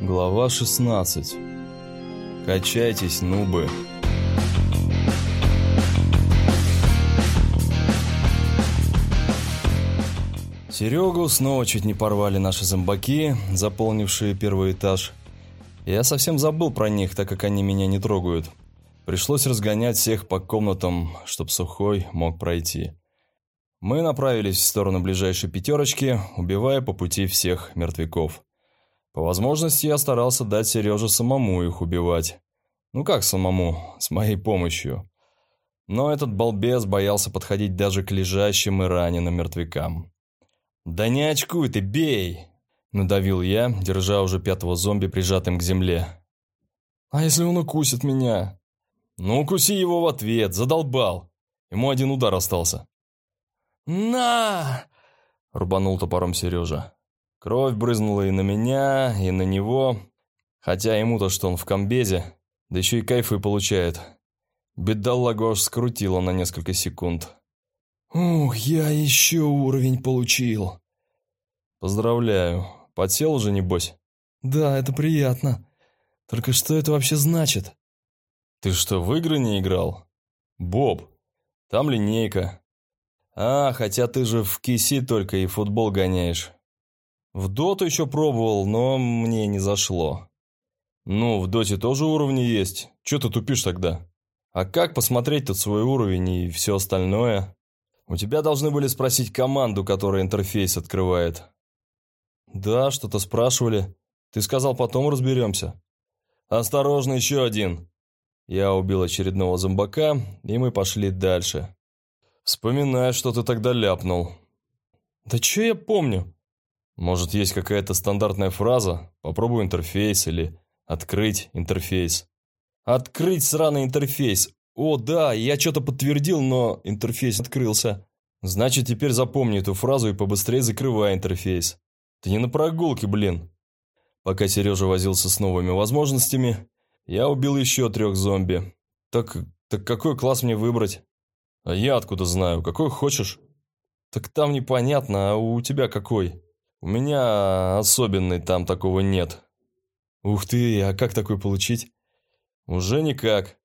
Глава 16. Качайтесь, нубы. Серегу снова чуть не порвали наши зомбаки, заполнившие первый этаж. Я совсем забыл про них, так как они меня не трогают. Пришлось разгонять всех по комнатам, чтоб сухой мог пройти. Мы направились в сторону ближайшей пятерочки, убивая по пути всех мертвяков. По возможности я старался дать Сереже самому их убивать. Ну как самому, с моей помощью. Но этот балбес боялся подходить даже к лежащим и раненым мертвякам. «Да не очкуй ты, бей!» Надавил я, держа уже пятого зомби прижатым к земле. «А если он укусит меня?» «Ну, укуси его в ответ, задолбал!» Ему один удар остался. «На!» — рубанул топором Сережа. Кровь брызнула и на меня, и на него. Хотя ему-то, что он в комбезе, да еще и кайфы получает. Бедолагу аж скрутило на несколько секунд. «Ух, я еще уровень получил!» «Поздравляю. Подсел уже, небось?» «Да, это приятно. Только что это вообще значит?» «Ты что, в игры не играл?» «Боб, там линейка». «А, хотя ты же в киси только и футбол гоняешь. В доту еще пробовал, но мне не зашло. Ну, в доте тоже уровни есть. Че ты тупишь тогда? А как посмотреть тут свой уровень и все остальное? У тебя должны были спросить команду, которая интерфейс открывает. Да, что-то спрашивали. Ты сказал, потом разберемся. Осторожно, еще один. Я убил очередного зомбака, и мы пошли дальше. Вспоминай, что ты тогда ляпнул. Да че я помню? Может, есть какая-то стандартная фраза? Попробуй интерфейс или открыть интерфейс. Открыть сраный интерфейс. О, да, я что-то подтвердил, но интерфейс открылся. Значит, теперь запомни эту фразу и побыстрее закрывай интерфейс. Ты не на прогулке, блин. Пока Сережа возился с новыми возможностями, я убил еще трех зомби. Так, так какой класс мне выбрать? А я откуда знаю, какой хочешь? Так там непонятно, а у тебя какой? У меня особенный там такого нет. Ух ты, а как такой получить? Уже никак.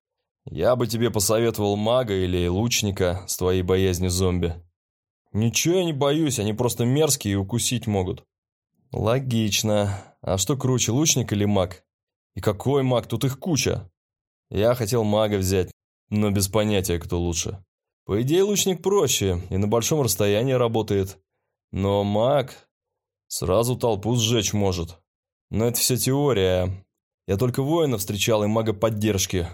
Я бы тебе посоветовал мага или лучника с твоей боязнью зомби. Ничего я не боюсь, они просто мерзкие и укусить могут. Логично. А что круче, лучник или маг? И какой маг? Тут их куча. Я хотел мага взять, но без понятия, кто лучше. По идее, лучник проще и на большом расстоянии работает. Но маг Сразу толпу сжечь может. Но это все теория. Я только воина встречал и мага поддержки.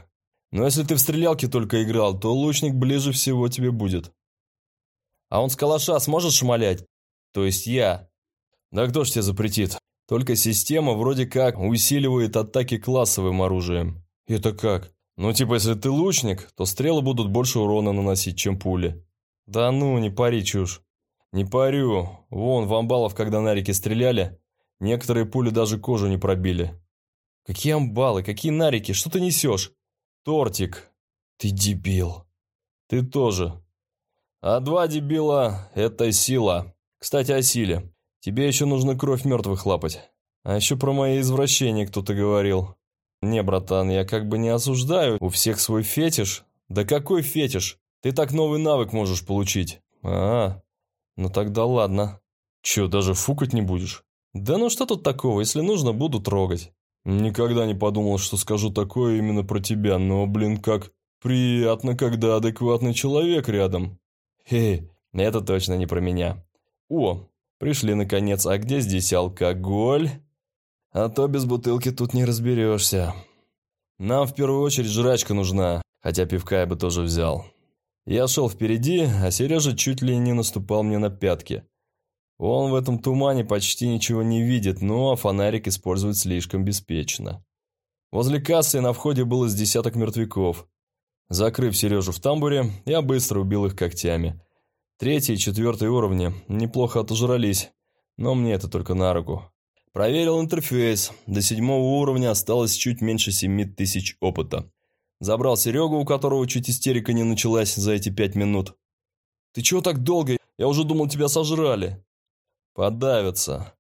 Но если ты в стрелялке только играл, то лучник ближе всего тебе будет. А он с калаша сможет шмалять? То есть я. Да кто ж тебе запретит? Только система вроде как усиливает атаки классовым оружием. Это как? Ну типа если ты лучник, то стрелы будут больше урона наносить, чем пули. Да ну, не пари чушь. «Не парю. Вон, в амбалов, когда на реке стреляли, некоторые пули даже кожу не пробили». «Какие амбалы? Какие нарики? Что ты несешь?» «Тортик». «Ты дебил». «Ты тоже». «А два дебила – это сила. Кстати, о силе. Тебе еще нужно кровь мертвых лапать. А еще про мои извращения кто-то говорил. Не, братан, я как бы не осуждаю. У всех свой фетиш. Да какой фетиш? Ты так новый навык можешь получить. А, «Ну тогда ладно. Че, даже фукать не будешь?» «Да ну что тут такого, если нужно, буду трогать». «Никогда не подумал, что скажу такое именно про тебя, но, блин, как приятно, когда адекватный человек рядом». «Хе, это точно не про меня». «О, пришли наконец, а где здесь алкоголь?» «А то без бутылки тут не разберешься». «Нам в первую очередь жрачка нужна, хотя пивка я бы тоже взял». Я шел впереди, а Сережа чуть ли не наступал мне на пятки. Он в этом тумане почти ничего не видит, но фонарик использует слишком беспечно. Возле кассы на входе было с десяток мертвяков. Закрыв Сережу в тамбуре, я быстро убил их когтями. Третий и четвертый уровни неплохо отожрались, но мне это только на руку. Проверил интерфейс. До седьмого уровня осталось чуть меньше семи тысяч опыта. Забрал Серегу, у которого чуть истерика не началась за эти пять минут. «Ты чего так долго? Я уже думал, тебя сожрали». «Подавятся.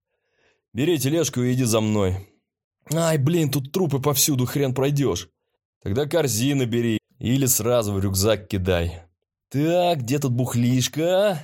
Бери тележку и иди за мной». Ай, блин, тут трупы повсюду, хрен пройдешь. Тогда корзины бери или сразу в рюкзак кидай. Так, где тут бухлишка? А?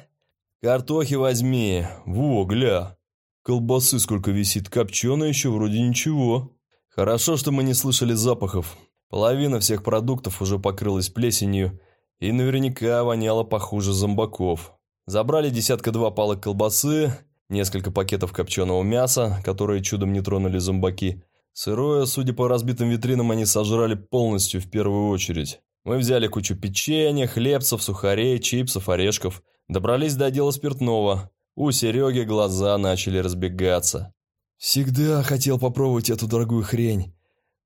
Картохи возьми. Во, гля. Колбасы сколько висит, копченая еще вроде ничего. Хорошо, что мы не слышали запахов. Половина всех продуктов уже покрылась плесенью и наверняка воняло похуже зомбаков. Забрали десятка-два палок колбасы, несколько пакетов копченого мяса, которые чудом не тронули зомбаки. Сырое, судя по разбитым витринам, они сожрали полностью в первую очередь. Мы взяли кучу печенья, хлебцев, сухарей, чипсов, орешков. Добрались до отдела спиртного. У Сереги глаза начали разбегаться. «Всегда хотел попробовать эту дорогую хрень.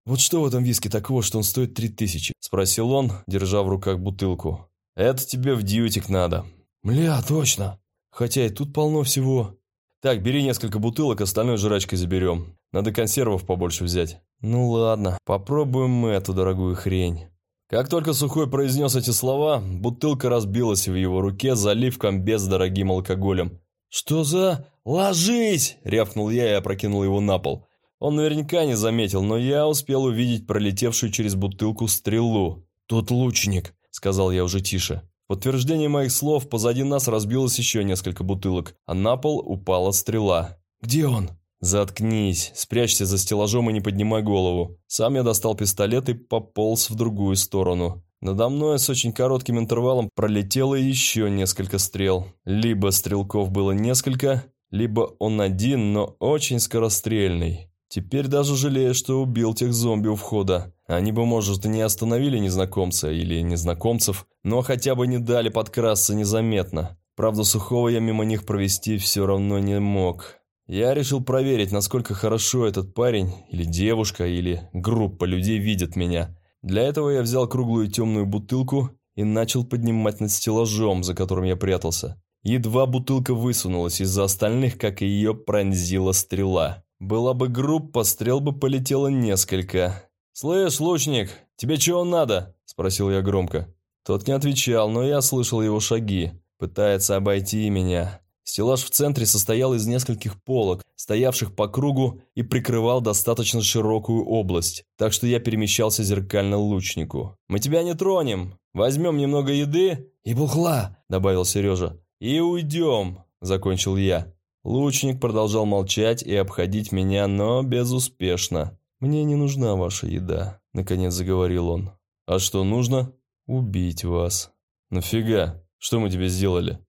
Вот что в этом виске такого, что он стоит три тысячи?» Спросил он, держа в руках бутылку. «Это тебе в дьютик надо». «Мля, точно. Хотя и тут полно всего». «Так, бери несколько бутылок, остальной жрачкой заберем. Надо консервов побольше взять». «Ну ладно, попробуем мы эту дорогую хрень». Как только Сухой произнес эти слова, бутылка разбилась в его руке заливком без дорогим алкоголем. «Что за... Ложись!» – рявкнул я и опрокинул его на пол. Он наверняка не заметил, но я успел увидеть пролетевшую через бутылку стрелу. «Тут лучник», – сказал я уже тише. Подтверждение моих слов позади нас разбилось еще несколько бутылок, а на пол упала стрела. «Где он?» «Заткнись, спрячься за стеллажом и не поднимай голову». Сам я достал пистолет и пополз в другую сторону. Надо мной с очень коротким интервалом пролетело еще несколько стрел. Либо стрелков было несколько, либо он один, но очень скорострельный. Теперь даже жалею, что убил тех зомби у входа. Они бы, может, и не остановили незнакомца или незнакомцев, но хотя бы не дали подкрасться незаметно. Правда, сухого я мимо них провести все равно не мог. Я решил проверить, насколько хорошо этот парень, или девушка, или группа людей видят меня. Для этого я взял круглую темную бутылку и начал поднимать над стеллажом, за которым я прятался. Едва бутылка высунулась, из-за остальных, как ее, пронзила стрела. Была бы группа, стрел бы полетело несколько. «Слышь, лучник, тебе чего надо?» – спросил я громко. Тот не отвечал, но я слышал его шаги. Пытается обойти меня. Стеллаж в центре состоял из нескольких полок, стоявших по кругу и прикрывал достаточно широкую область, так что я перемещался зеркально лучнику. «Мы тебя не тронем. Возьмем немного еды...» «И бухла», — добавил Сережа. «И уйдем», — закончил я. Лучник продолжал молчать и обходить меня, но безуспешно. «Мне не нужна ваша еда», — наконец заговорил он. «А что нужно?» «Убить вас». «Нафига? Что мы тебе сделали?»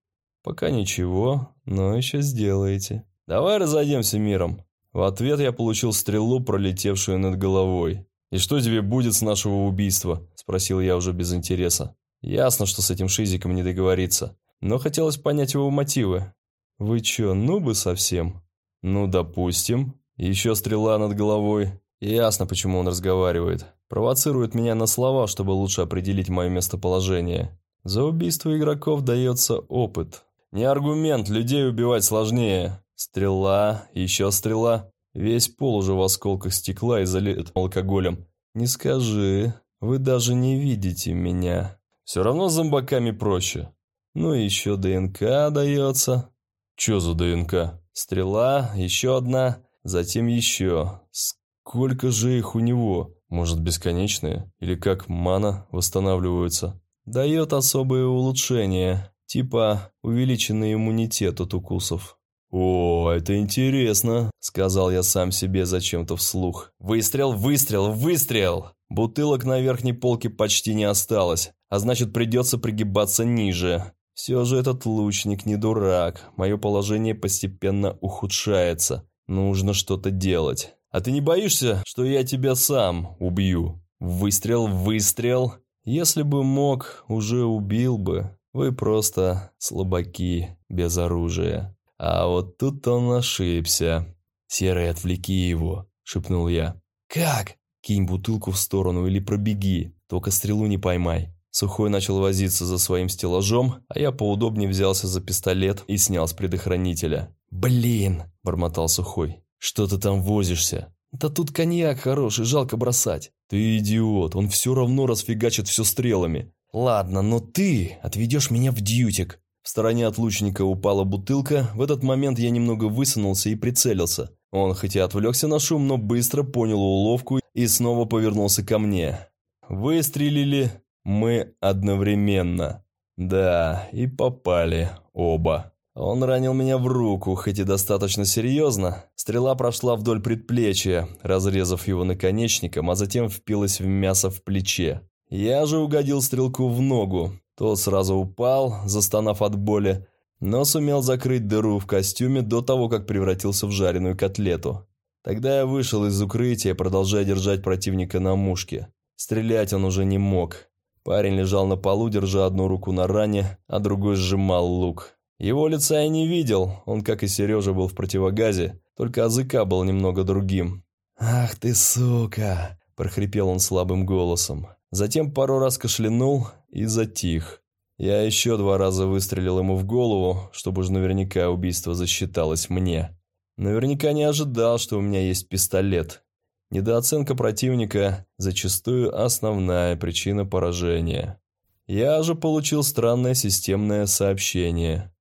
«Пока ничего, но еще сделаете. Давай разойдемся миром». В ответ я получил стрелу, пролетевшую над головой. «И что тебе будет с нашего убийства?» – спросил я уже без интереса. Ясно, что с этим шизиком не договориться. Но хотелось понять его мотивы. «Вы чё, нубы совсем?» «Ну, допустим. Еще стрела над головой. Ясно, почему он разговаривает. Провоцирует меня на слова, чтобы лучше определить мое местоположение. За убийство игроков дается опыт. Не аргумент, людей убивать сложнее. Стрела, еще стрела. Весь пол уже в осколках стекла и залит алкоголем. Не скажи, вы даже не видите меня. Все равно с зомбаками проще. Ну и еще ДНК дается. Че за ДНК? Стрела, еще одна, затем еще. Сколько же их у него? Может, бесконечные? Или как мана восстанавливаются? Дает особые улучшения. Типа увеличенный иммунитет от укусов. «О, это интересно», — сказал я сам себе зачем-то вслух. «Выстрел, выстрел, выстрел!» Бутылок на верхней полке почти не осталось, а значит придется пригибаться ниже. Все же этот лучник не дурак, мое положение постепенно ухудшается. Нужно что-то делать. А ты не боишься, что я тебя сам убью? Выстрел, выстрел. Если бы мог, уже убил бы. Вы просто слабаки, без оружия. А вот тут он ошибся. «Серый, отвлеки его», — шепнул я. «Как?» «Кинь бутылку в сторону или пробеги, только стрелу не поймай». Сухой начал возиться за своим стеллажом, а я поудобнее взялся за пистолет и снял с предохранителя. «Блин!» – бормотал Сухой. «Что ты там возишься?» «Да тут коньяк хороший, жалко бросать». «Ты идиот, он все равно расфигачит все стрелами. «Ладно, но ты отведешь меня в дьютик». В стороне от лучника упала бутылка. В этот момент я немного высунулся и прицелился. Он хоть и отвлекся на шум, но быстро понял уловку и снова повернулся ко мне. Выстрелили мы одновременно. Да, и попали оба. Он ранил меня в руку, хоть и достаточно серьезно. Стрела прошла вдоль предплечья, разрезав его наконечником, а затем впилась в мясо в плече. Я же угодил стрелку в ногу. Тот сразу упал, застонав от боли, но сумел закрыть дыру в костюме до того, как превратился в жареную котлету. Тогда я вышел из укрытия, продолжая держать противника на мушке. Стрелять он уже не мог. Парень лежал на полу, держа одну руку на ране, а другой сжимал лук. Его лица я не видел, он, как и Сережа, был в противогазе, только языка был немного другим. «Ах ты, сука!» – прохрипел он слабым голосом. Затем пару раз кашлянул и затих. Я еще два раза выстрелил ему в голову, чтобы уж наверняка убийство засчиталось мне. Наверняка не ожидал, что у меня есть пистолет. Недооценка противника – зачастую основная причина поражения. Я же получил странное системное сообщение.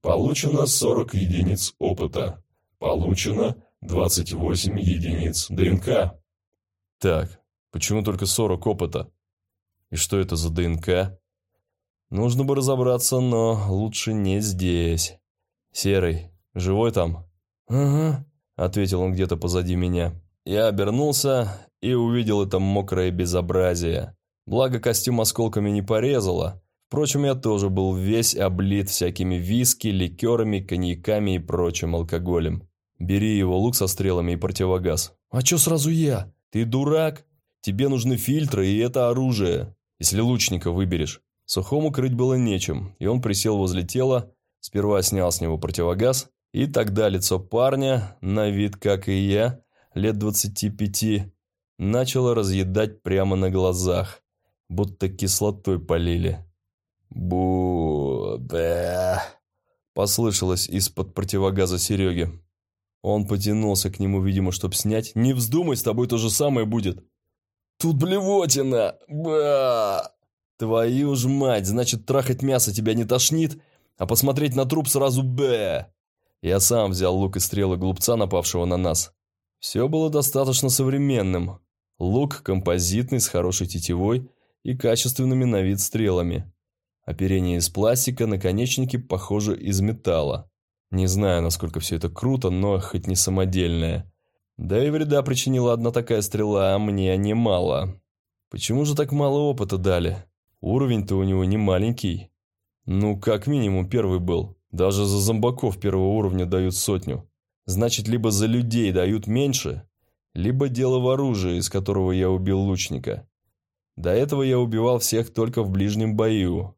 Получено 40 единиц опыта. Получено 28 единиц ДНК. Так, почему только 40 опыта? И что это за ДНК? Нужно бы разобраться, но лучше не здесь. Серый, живой там? Ага, ответил он где-то позади меня. Я обернулся и увидел это мокрое безобразие. Благо костюм осколками не порезало, Впрочем, я тоже был весь облит всякими виски, ликерами, коньяками и прочим алкоголем. Бери его лук со стрелами и противогаз. А чё сразу я? Ты дурак? Тебе нужны фильтры и это оружие, если лучника выберешь. Сухому крыть было нечем, и он присел возле тела, сперва снял с него противогаз, и тогда лицо парня, на вид как и я, лет двадцати пяти, начало разъедать прямо на глазах, будто кислотой полили бу бе послышалось из-под противогаза Сереги. Он потянулся к нему, видимо, чтоб снять. «Не вздумай, с тобой то же самое будет!» «Тут блевотина! Ба!» «Твою ж мать! Значит, трахать мясо тебя не тошнит, а посмотреть на труп сразу бе!» Я сам взял лук и стрелы глупца, напавшего на нас. Все было достаточно современным. Лук композитный, с хорошей тетивой и качественными на вид стрелами. Оперение из пластика, наконечники, похоже, из металла. Не знаю, насколько все это круто, но хоть не самодельное. Да и вреда причинила одна такая стрела, а мне немало. Почему же так мало опыта дали? Уровень-то у него не маленький. Ну, как минимум первый был. Даже за зомбаков первого уровня дают сотню. Значит, либо за людей дают меньше, либо дело в оружии, из которого я убил лучника. До этого я убивал всех только в ближнем бою,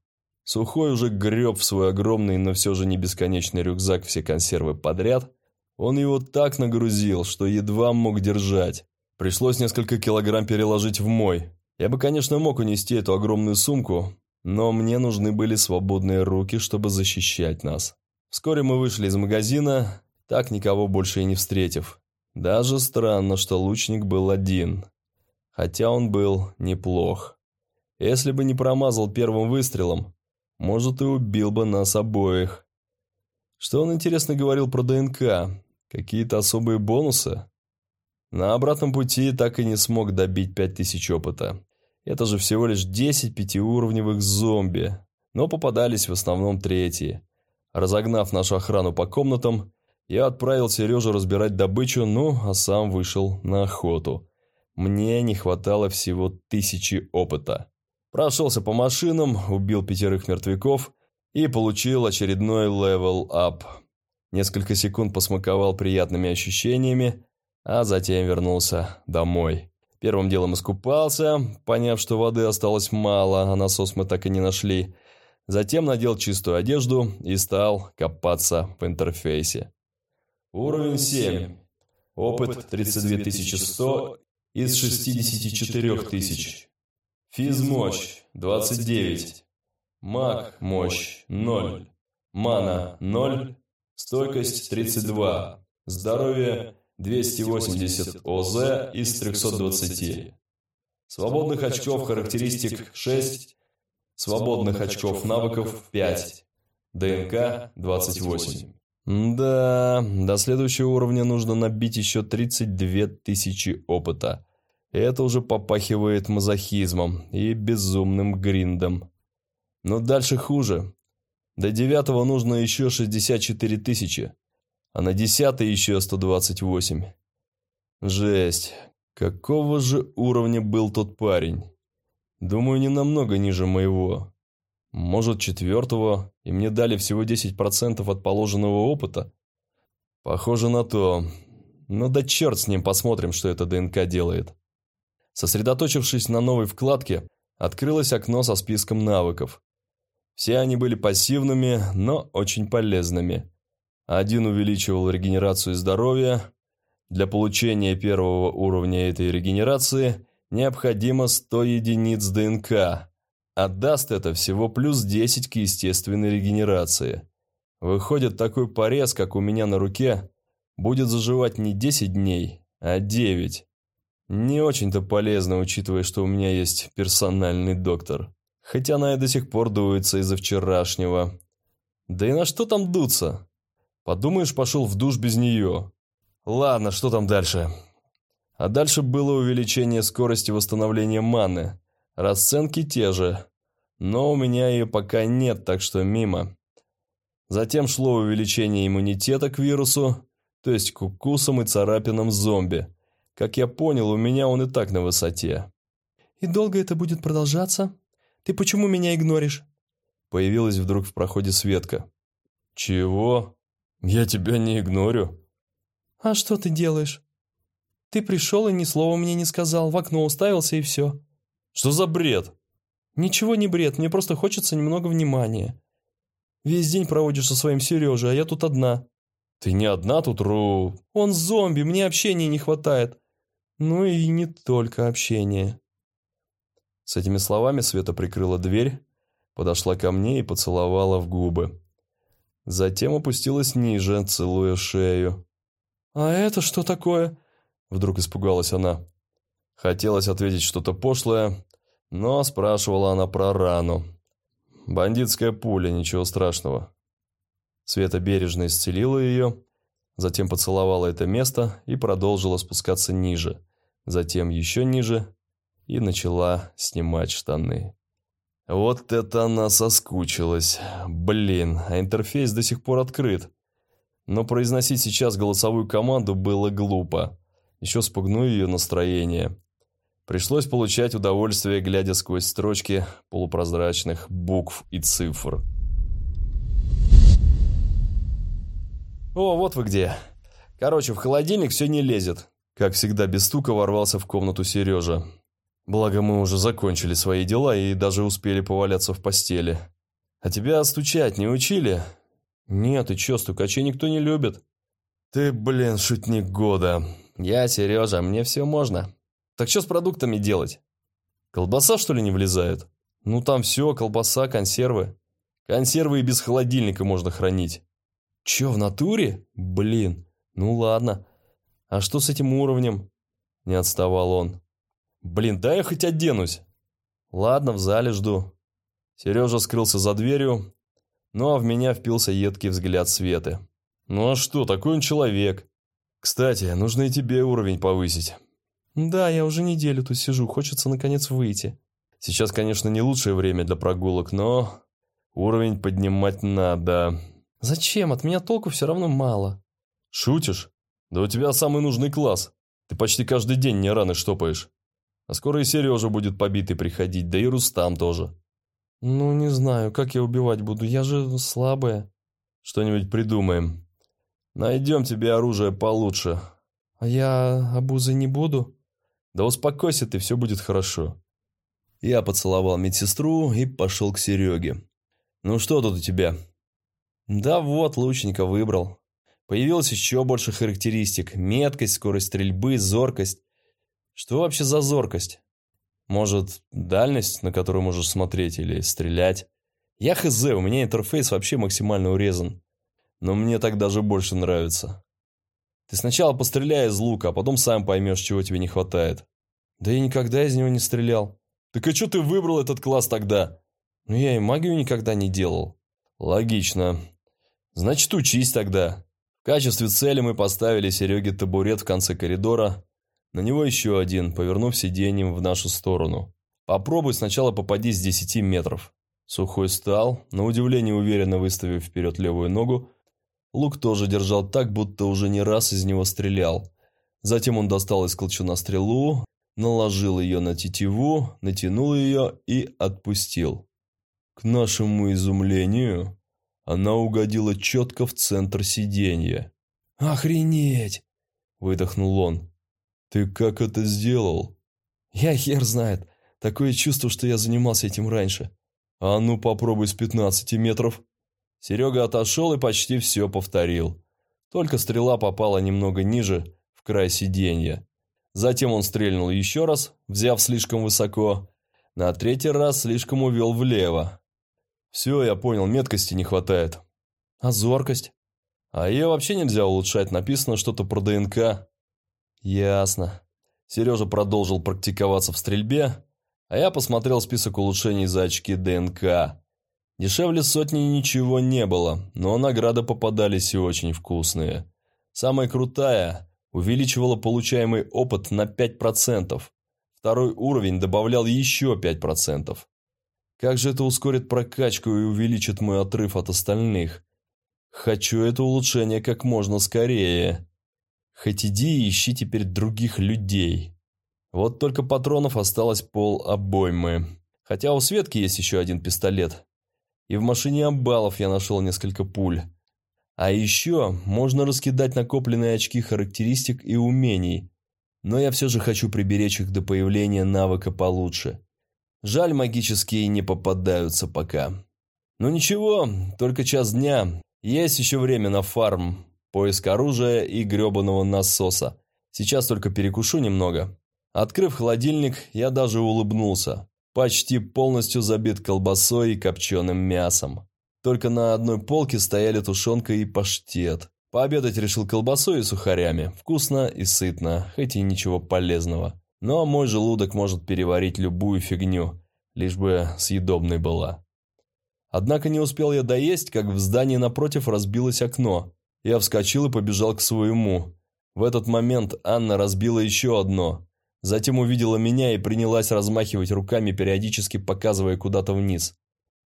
Сухой уже греб в свой огромный, но все же не бесконечный рюкзак все консервы подряд. Он его так нагрузил, что едва мог держать. Пришлось несколько килограмм переложить в мой. Я бы, конечно, мог унести эту огромную сумку, но мне нужны были свободные руки, чтобы защищать нас. Вскоре мы вышли из магазина, так никого больше и не встретив. Даже странно, что лучник был один. Хотя он был неплох. Если бы не промазал первым выстрелом, может, и убил бы нас обоих. Что он, интересно, говорил про ДНК? Какие-то особые бонусы? На обратном пути так и не смог добить 5000 опыта. Это же всего лишь 10 пятиуровневых зомби, но попадались в основном третьи. Разогнав нашу охрану по комнатам, я отправил Сережу разбирать добычу, ну, а сам вышел на охоту. Мне не хватало всего тысячи опыта. Прошелся по машинам, убил пятерых мертвяков и получил очередной level up. Несколько секунд посмаковал приятными ощущениями, а затем вернулся домой. Первым делом искупался, поняв, что воды осталось мало, а насос мы так и не нашли. Затем надел чистую одежду и стал копаться в интерфейсе. Уровень 7. Опыт 32100 из 64 тысяч. Физмощь – 29. Маг – мощь – 0. Мана – 0. Стойкость – 32. Здоровье – 280 ОЗ из 320. Свободных очков характеристик – 6. Свободных очков навыков – 5. ДНК – 28. Да, до следующего уровня нужно набить еще 32 тысячи опыта. Это уже попахивает мазохизмом и безумным гриндом. Но дальше хуже. До девятого нужно еще 64 тысячи, а на десятый еще 128. Жесть. Какого же уровня был тот парень? Думаю, не намного ниже моего. Может, четвертого, и мне дали всего 10% от положенного опыта? Похоже на то. Ну да черт с ним, посмотрим, что это ДНК делает. Сосредоточившись на новой вкладке, открылось окно со списком навыков. Все они были пассивными, но очень полезными. Один увеличивал регенерацию здоровья. Для получения первого уровня этой регенерации необходимо 100 единиц ДНК, а даст это всего плюс 10 к естественной регенерации. Выходит, такой порез, как у меня на руке, будет заживать не 10 дней, а 9. Не очень-то полезно, учитывая, что у меня есть персональный доктор. Хотя она и до сих пор дуется из-за вчерашнего. Да и на что там дуться? Подумаешь, пошел в душ без нее. Ладно, что там дальше? А дальше было увеличение скорости восстановления маны. Расценки те же. Но у меня ее пока нет, так что мимо. Затем шло увеличение иммунитета к вирусу, то есть к укусам и царапинам зомби. Как я понял, у меня он и так на высоте. «И долго это будет продолжаться? Ты почему меня игноришь?» Появилась вдруг в проходе Светка. «Чего? Я тебя не игнорю». «А что ты делаешь? Ты пришел и ни слова мне не сказал, в окно уставился и все». «Что за бред?» «Ничего не бред, мне просто хочется немного внимания. Весь день проводишь со своим Сережей, а я тут одна». «Ты не одна тут, Ру...» «Он зомби, мне общения не хватает». Ну и не только общение. С этими словами Света прикрыла дверь, подошла ко мне и поцеловала в губы. Затем опустилась ниже, целуя шею. «А это что такое?» Вдруг испугалась она. Хотелось ответить что-то пошлое, но спрашивала она про рану. Бандитская пуля, ничего страшного. Света бережно исцелила ее, затем поцеловала это место и продолжила спускаться ниже, затем еще ниже и начала снимать штаны. Вот это она соскучилась. Блин, а интерфейс до сих пор открыт. Но произносить сейчас голосовую команду было глупо. Еще спугну ее настроение. Пришлось получать удовольствие, глядя сквозь строчки полупрозрачных букв и цифр. «О, вот вы где. Короче, в холодильник все не лезет». Как всегда, без стука ворвался в комнату Сережа. Благо, мы уже закончили свои дела и даже успели поваляться в постели. А тебя стучать не учили? Нет, и чё, стукачей никто не любит. Ты, блин, шутник года. Я Сережа, мне все можно. Так что с продуктами делать? Колбаса, что ли, не влезает? Ну там все, колбаса, консервы. Консервы и без холодильника можно хранить. Че, в натуре? Блин, ну ладно. А что с этим уровнем? Не отставал он. Блин, дай я хоть оденусь. Ладно, в зале жду. Сережа скрылся за дверью, ну а в меня впился едкий взгляд Светы. Ну а что, такой он человек. Кстати, нужно и тебе уровень повысить. «Да, я уже неделю тут сижу, хочется наконец выйти». «Сейчас, конечно, не лучшее время для прогулок, но уровень поднимать надо». «Зачем? От меня толку все равно мало». «Шутишь? Да у тебя самый нужный класс. Ты почти каждый день не раны штопаешь. А скоро и Сережа будет побитый приходить, да и Рустам тоже». «Ну, не знаю, как я убивать буду, я же слабая». «Что-нибудь придумаем. Найдем тебе оружие получше». «А я обузой не буду?» Да успокойся ты, все будет хорошо. Я поцеловал медсестру и пошел к Сереге. Ну что тут у тебя? Да вот, лучника выбрал. Появилось еще больше характеристик. Меткость, скорость стрельбы, зоркость. Что вообще за зоркость? Может, дальность, на которую можешь смотреть или стрелять? Я хз, у меня интерфейс вообще максимально урезан. Но мне так даже больше нравится. Ты сначала постреляй из лука, а потом сам поймешь, чего тебе не хватает. Да я никогда из него не стрелял. Так а что ты выбрал этот класс тогда? Ну я и магию никогда не делал. Логично. Значит, учись тогда. В качестве цели мы поставили Сереге табурет в конце коридора. На него еще один, повернув сиденьем в нашу сторону. Попробуй сначала попади с 10 метров. Сухой стал, на удивление уверенно выставив вперед левую ногу. Лук тоже держал так, будто уже не раз из него стрелял. Затем он достал из колчуна стрелу, наложил ее на тетиву, натянул ее и отпустил. К нашему изумлению, она угодила четко в центр сиденья. «Охренеть!» – выдохнул он. «Ты как это сделал?» «Я хер знает. Такое чувство, что я занимался этим раньше». «А ну попробуй с 15 метров». Серега отошел и почти все повторил. Только стрела попала немного ниже, в край сиденья. Затем он стрельнул еще раз, взяв слишком высоко. На третий раз слишком увел влево. Все, я понял, меткости не хватает. А зоркость? А ее вообще нельзя улучшать, написано что-то про ДНК. Ясно. Сережа продолжил практиковаться в стрельбе, а я посмотрел список улучшений за очки ДНК. Дешевле сотни ничего не было, но награды попадались и очень вкусные. Самая крутая увеличивала получаемый опыт на 5%. Второй уровень добавлял еще 5%. Как же это ускорит прокачку и увеличит мой отрыв от остальных? Хочу это улучшение как можно скорее. Хоть иди и ищи теперь других людей. Вот только патронов осталось пол обоймы. Хотя у Светки есть еще один пистолет. И в машине Амбалов я нашел несколько пуль. А еще можно раскидать накопленные очки характеристик и умений. Но я все же хочу приберечь их до появления навыка получше. Жаль, магические не попадаются пока. Но ничего, только час дня. Есть еще время на фарм, поиск оружия и гребаного насоса. Сейчас только перекушу немного. Открыв холодильник, я даже улыбнулся. Почти полностью забит колбасой и копченым мясом. Только на одной полке стояли тушенка и паштет. Пообедать решил колбасой и сухарями. Вкусно и сытно, хоть и ничего полезного. Но мой желудок может переварить любую фигню, лишь бы съедобной была. Однако не успел я доесть, как в здании напротив разбилось окно. Я вскочил и побежал к своему. В этот момент Анна разбила еще одно. Затем увидела меня и принялась размахивать руками, периодически показывая куда-то вниз.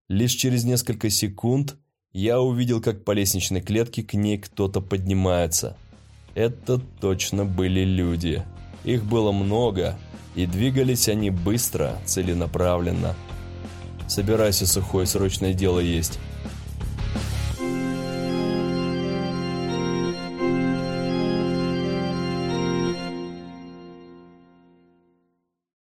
Лишь через несколько секунд я увидел, как по лестничной клетке к ней кто-то поднимается. Это точно были люди. Их было много, и двигались они быстро, целенаправленно. «Собирайся, сухой, срочное дело есть».